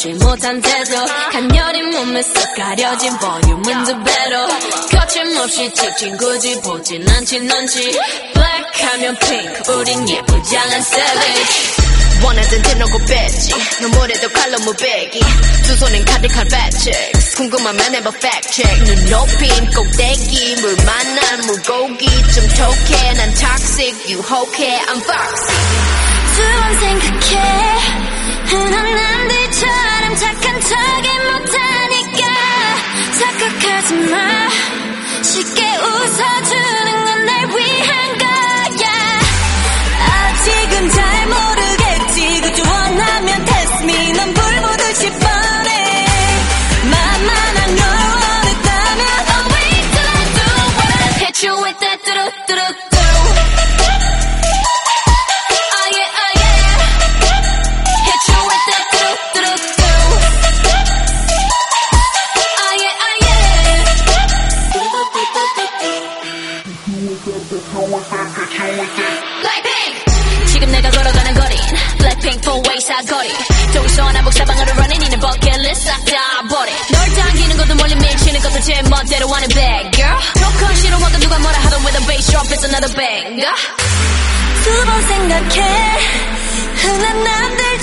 듯한데도 간녀린 몸에서 가려진 볼륨은 두 배로. 거침없이 찍힌 굳이 보진 않지 넌지. 블랙하면 핑크 우린 예쁘장한 savage. 원하던 대놓고 뺐지. 눈물에도 칼로 무배기. 두 손엔 가득한 배치 궁금하면 해봐 check. 눈 높인 꼭대기 물 만난 물고기. 좀 톡해 난 toxic 유혹해 I'm foxy. 두번 생각해 마 쉽게 Blackpink. 지금 내가 걸어가는 거린 Blackpink four way 사거리 동서 남북 사방으로 running 이는 버킷리스트 싹다 버리 널 당기는 것도 멀리 밀치는 것도 제 멋대로 하는 bad girl 조건 싫어하고 누가 뭐라 하던 with a bass drop it's another banger 두 번 생각해 흔한 남들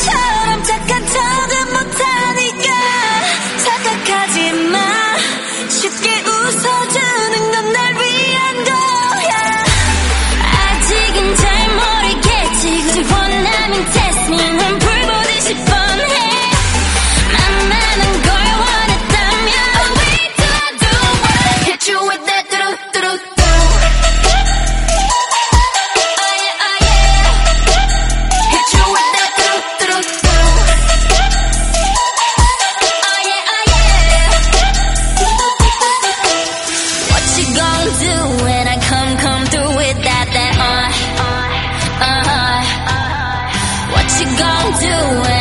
you gonna do